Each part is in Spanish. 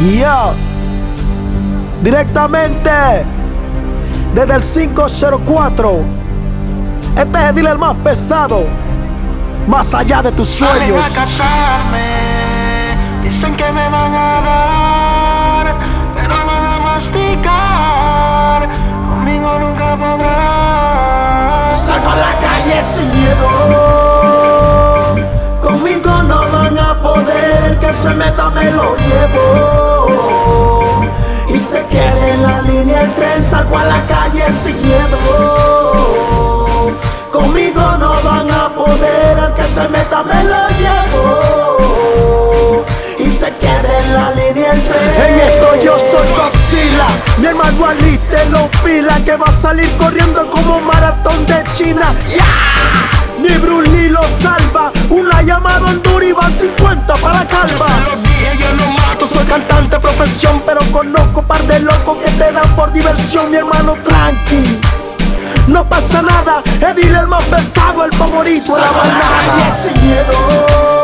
Yo, directamente desde el 504. Este es el dealer más pesado, más allá de tus sueños. a casarme, dicen que me van a dar, pero van a masticar. Conmigo nunca podrán. Salgo a la calle sin miedo. Conmigo no van a poder, que se meta me lo llevo. Fila, que va a salir corriendo como maratón de China. ¡Ya! Ni Bruce Lee lo salva, una llamada Honduras y van 50 para la calva. Yo. Soy cantante profesión, pero conozco par de locos que te dan por diversión, mi hermano tranqui. No pasa nada, Edir el más pesado, el favorito la balada. miedo,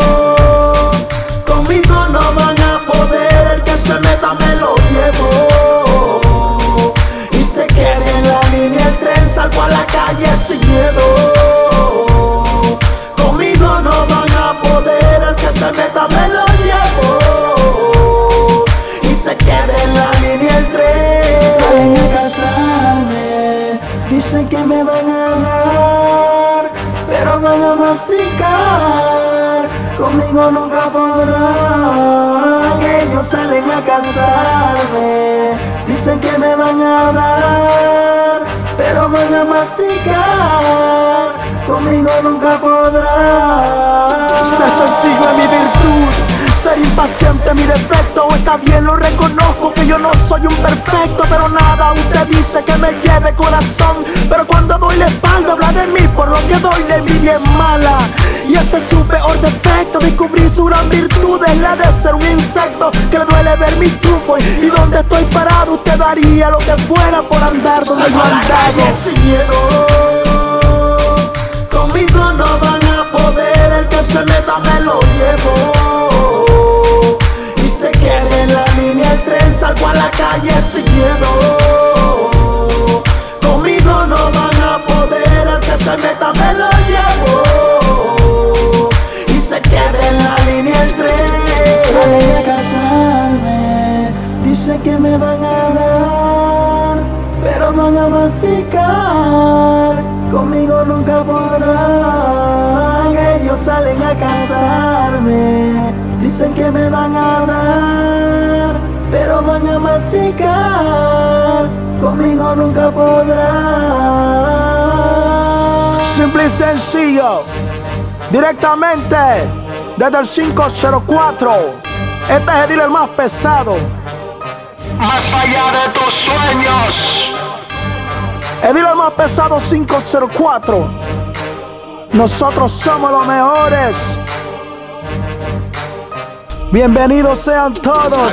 masticar. Conmigo nunca podrán. Ellos salen a casarme, dicen que me van a dar, pero van a masticar. Conmigo nunca podrán. Sencillo mi virtud. Ser impaciente mi defecto, está bien lo reconozco que yo no soy un perfecto, pero nada, usted dice que me lleve corazón, pero cuando doy la espalda habla de mí, por lo que doy la envidia es mala, y ese es su peor defecto, descubrí su gran virtud, es la de ser un insecto, que le duele ver mi triunfo, y donde estoy parado usted daría lo que fuera por andar donde yo andaba. sin miedo, conmigo no van a poder, el que se meta me lo llevo. La calle sin miedo. Conmigo no van a poder, el que se meta me lo llevo. Y se quede en la línea el tren. Salen a casarme, dicen que me van a dar, pero van a masticar. Conmigo nunca podrán, ellos salen a casarme. Dicen que me van a dar, masticar. Conmigo nunca podrán. Simple y sencillo. Directamente desde el 504. Este es el dealer más pesado. Más allá de tus sueños. El dealer más pesado 504. Nosotros somos los mejores. Bienvenidos sean todos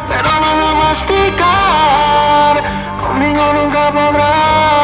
pero van a masticar. Conmigo nunca podrás.